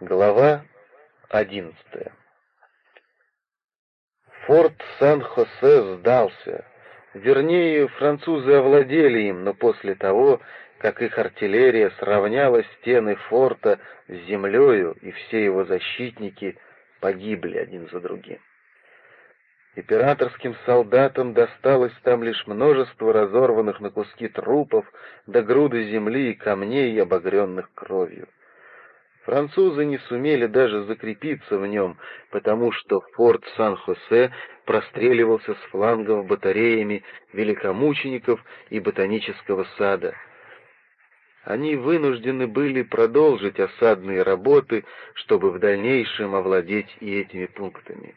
Глава одиннадцатая Форт Сан-Хосе сдался. Вернее, французы овладели им, но после того, как их артиллерия сравняла стены форта с землею, и все его защитники погибли один за другим. Императорским солдатам досталось там лишь множество разорванных на куски трупов, до груды земли и камней, обогренных кровью. Французы не сумели даже закрепиться в нем, потому что форт Сан-Хосе простреливался с флангов батареями великомучеников и ботанического сада. Они вынуждены были продолжить осадные работы, чтобы в дальнейшем овладеть и этими пунктами.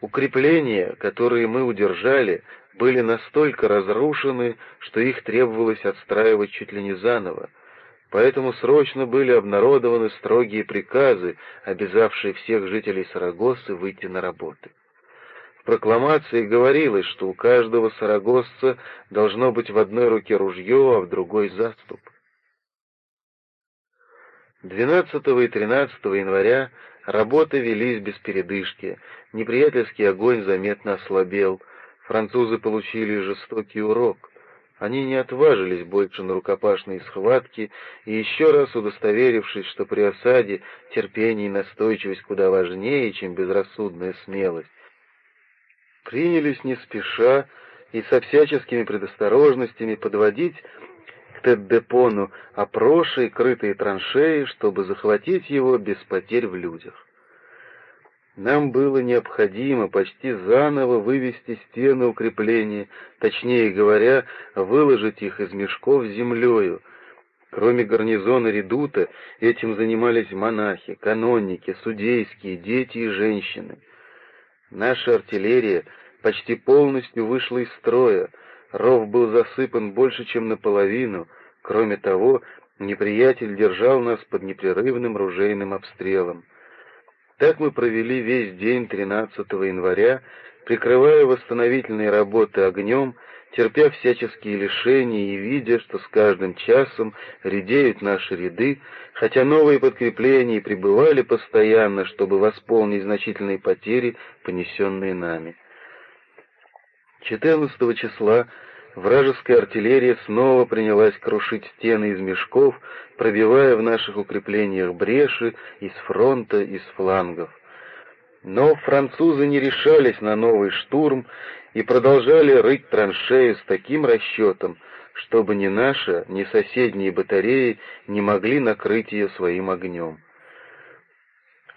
Укрепления, которые мы удержали, были настолько разрушены, что их требовалось отстраивать чуть ли не заново. Поэтому срочно были обнародованы строгие приказы, обязавшие всех жителей Сарагосы выйти на работы. В прокламации говорилось, что у каждого сарагосца должно быть в одной руке ружье, а в другой заступ. 12 и 13 января работы велись без передышки, неприятельский огонь заметно ослабел, французы получили жестокий урок. Они не отважились больше на рукопашные схватки, и еще раз удостоверившись, что при осаде терпение и настойчивость куда важнее, чем безрассудная смелость, принялись не спеша и со всяческими предосторожностями подводить к Теддепону опроши и крытые траншеи, чтобы захватить его без потерь в людях. Нам было необходимо почти заново вывести стены укрепления, точнее говоря, выложить их из мешков землею. Кроме гарнизона редута, этим занимались монахи, канонники, судейские, дети и женщины. Наша артиллерия почти полностью вышла из строя, ров был засыпан больше, чем наполовину. Кроме того, неприятель держал нас под непрерывным ружейным обстрелом. Так мы провели весь день 13 января, прикрывая восстановительные работы огнем, терпя всяческие лишения и видя, что с каждым часом редеют наши ряды, хотя новые подкрепления прибывали постоянно, чтобы восполнить значительные потери, понесенные нами. 14 числа Вражеская артиллерия снова принялась крушить стены из мешков, пробивая в наших укреплениях бреши из фронта, из флангов. Но французы не решались на новый штурм и продолжали рыть траншею с таким расчетом, чтобы ни наша, ни соседние батареи не могли накрыть ее своим огнем.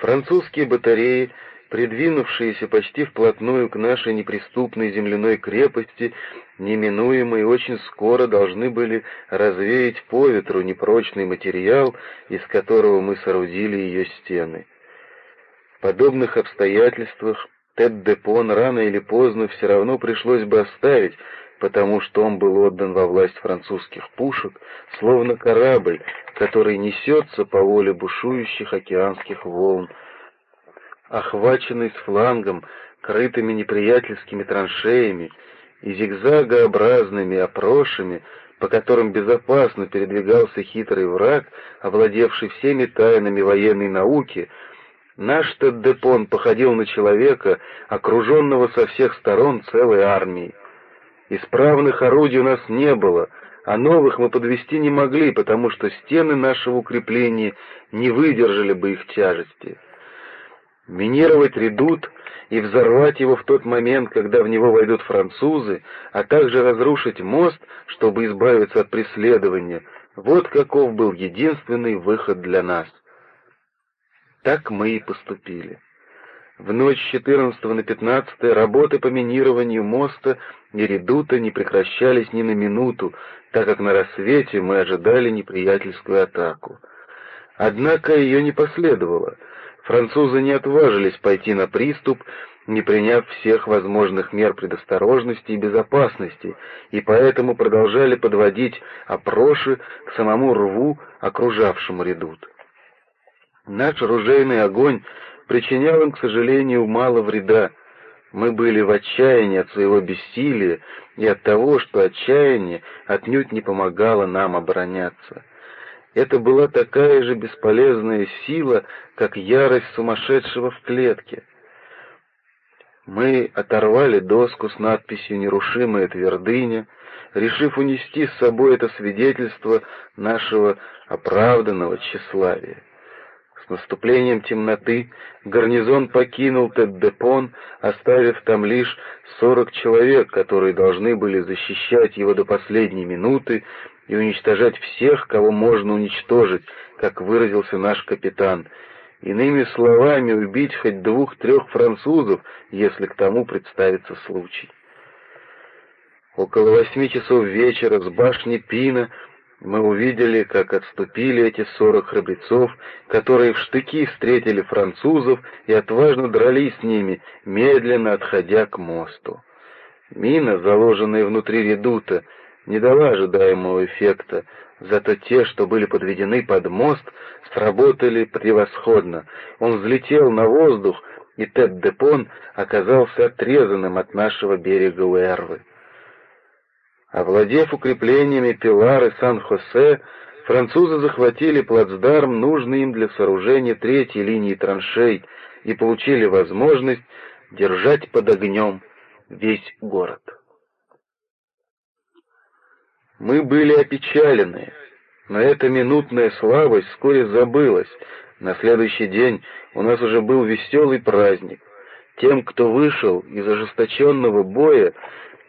Французские батареи придвинувшиеся почти вплотную к нашей неприступной земляной крепости, неминуемо и очень скоро должны были развеять по ветру непрочный материал, из которого мы соорудили ее стены. В подобных обстоятельствах Тед-Депон рано или поздно все равно пришлось бы оставить, потому что он был отдан во власть французских пушек, словно корабль, который несется по воле бушующих океанских волн, охваченный с флангом, крытыми неприятельскими траншеями и зигзагообразными опрошами, по которым безопасно передвигался хитрый враг, овладевший всеми тайнами военной науки, наш Теддепон походил на человека, окруженного со всех сторон целой армией. Исправных орудий у нас не было, а новых мы подвести не могли, потому что стены нашего укрепления не выдержали бы их тяжести. Минировать редут и взорвать его в тот момент, когда в него войдут французы, а также разрушить мост, чтобы избавиться от преследования, вот каков был единственный выход для нас. Так мы и поступили. В ночь с 14 на 15 работы по минированию моста и редута не прекращались ни на минуту, так как на рассвете мы ожидали неприятельскую атаку. Однако ее не последовало — Французы не отважились пойти на приступ, не приняв всех возможных мер предосторожности и безопасности, и поэтому продолжали подводить опроши к самому рву, окружавшему редут. Наш ружейный огонь причинял им, к сожалению, мало вреда. Мы были в отчаянии от своего бессилия и от того, что отчаяние отнюдь не помогало нам обороняться. Это была такая же бесполезная сила, как ярость сумасшедшего в клетке. Мы оторвали доску с надписью «Нерушимая твердыня», решив унести с собой это свидетельство нашего оправданного тщеславия. Наступлением темноты гарнизон покинул Теддепон, оставив там лишь сорок человек, которые должны были защищать его до последней минуты и уничтожать всех, кого можно уничтожить, как выразился наш капитан. Иными словами, убить хоть двух-трех французов, если к тому представится случай. Около восьми часов вечера с башни Пина мы увидели, как отступили эти сорок храбрецов, которые в штыки встретили французов и отважно дрались с ними, медленно отходя к мосту. Мина, заложенная внутри редута, не дала ожидаемого эффекта, зато те, что были подведены под мост, сработали превосходно. Он взлетел на воздух, и Тед-Депон оказался отрезанным от нашего берега Уэрвы. Овладев укреплениями Пилар и Сан-Хосе, французы захватили плацдарм, нужный им для сооружения третьей линии траншей, и получили возможность держать под огнем весь город. Мы были опечалены, но эта минутная слабость вскоре забылась. На следующий день у нас уже был веселый праздник. Тем, кто вышел из ожесточенного боя,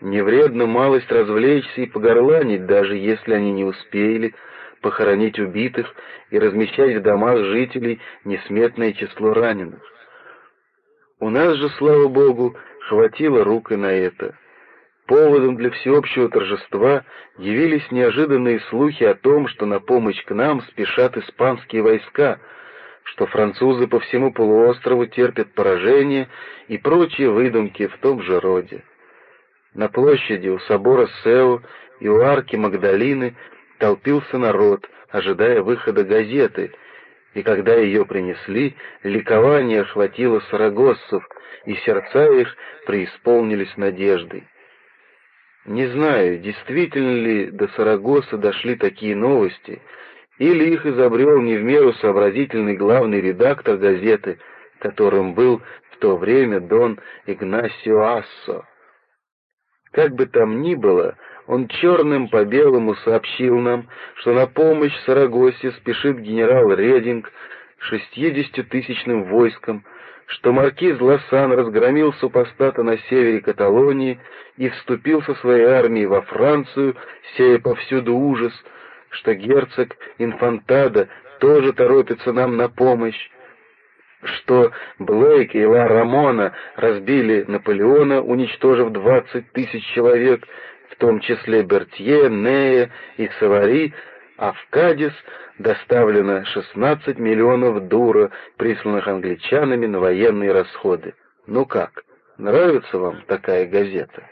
не вредно малость развлечься и погорланить, даже если они не успели похоронить убитых и размещать в домах жителей несметное число раненых. У нас же, слава богу, хватило рук и на это. Поводом для всеобщего торжества явились неожиданные слухи о том, что на помощь к нам спешат испанские войска, что французы по всему полуострову терпят поражение и прочие выдумки в том же роде. На площади у собора Сео и у арки Магдалины толпился народ, ожидая выхода газеты, и когда ее принесли, ликование охватило сарагоссов, и сердца их преисполнились надеждой. Не знаю, действительно ли до Сарагоса дошли такие новости, или их изобрел не в меру сообразительный главный редактор газеты, которым был в то время Дон Игнасио Ассо. Как бы там ни было, он черным по белому сообщил нам, что на помощь Сарагосе спешит генерал Рединг шестьюдесятитысячным войском, что маркиз Ласан разгромил супостата на севере Каталонии и вступил со своей армией во Францию, сея повсюду ужас, что герцог Инфантада тоже торопится нам на помощь, что Блейк и Ла Рамона разбили Наполеона, уничтожив двадцать тысяч человек, в том числе Бертье, Нея и Савари, а в Кадис доставлено 16 миллионов дура, присланных англичанами на военные расходы. Ну как, нравится вам такая газета?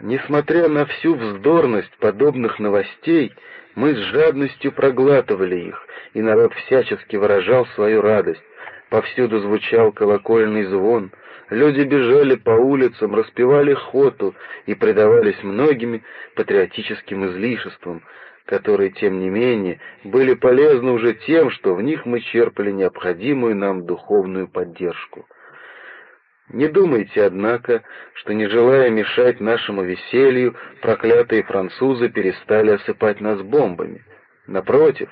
Несмотря на всю вздорность подобных новостей, мы с жадностью проглатывали их, и народ всячески выражал свою радость. Повсюду звучал колокольный звон, люди бежали по улицам, распевали хоту и предавались многими патриотическим излишествам, которые, тем не менее, были полезны уже тем, что в них мы черпали необходимую нам духовную поддержку. Не думайте, однако, что, не желая мешать нашему веселью, проклятые французы перестали осыпать нас бомбами. Напротив,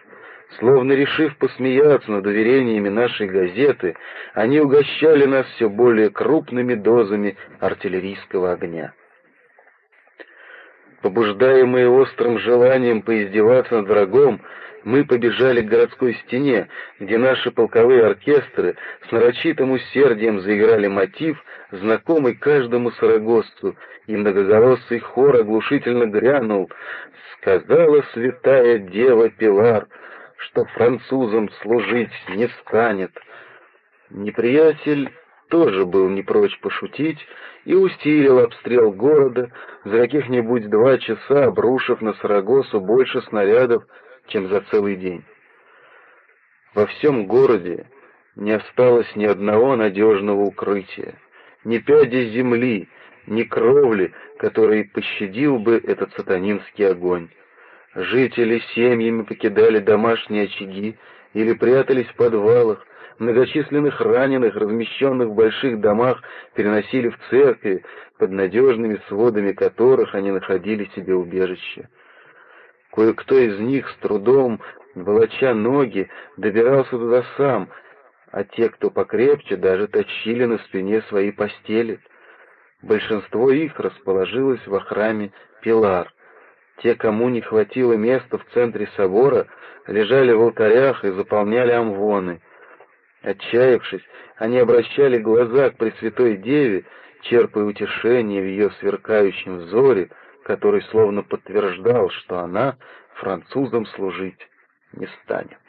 словно решив посмеяться над уверениями нашей газеты, они угощали нас все более крупными дозами артиллерийского огня. Побуждаемые острым желанием поиздеваться над врагом, мы побежали к городской стене, где наши полковые оркестры с нарочитым усердием заиграли мотив, знакомый каждому сарагоссу, и многоголосый хор оглушительно грянул «Сказала святая дева Пилар, что французам служить не станет». Неприятель тоже был не прочь пошутить и усилил обстрел города, за каких-нибудь два часа обрушив на Сарагосу больше снарядов, чем за целый день. Во всем городе не осталось ни одного надежного укрытия, ни пяди земли, ни кровли, который пощадил бы этот сатанинский огонь. Жители семьями покидали домашние очаги или прятались в подвалах, многочисленных раненых, размещенных в больших домах, переносили в церкви, под надежными сводами которых они находили себе убежище. Кое-кто из них с трудом, волоча ноги, добирался туда сам, а те, кто покрепче, даже тащили на спине свои постели. Большинство их расположилось во храме Пилар. Те, кому не хватило места в центре собора, лежали в алтарях и заполняли амвоны. Отчаявшись, они обращали глаза к Пресвятой Деве, черпая утешение в ее сверкающем взоре, который словно подтверждал, что она французам служить не станет.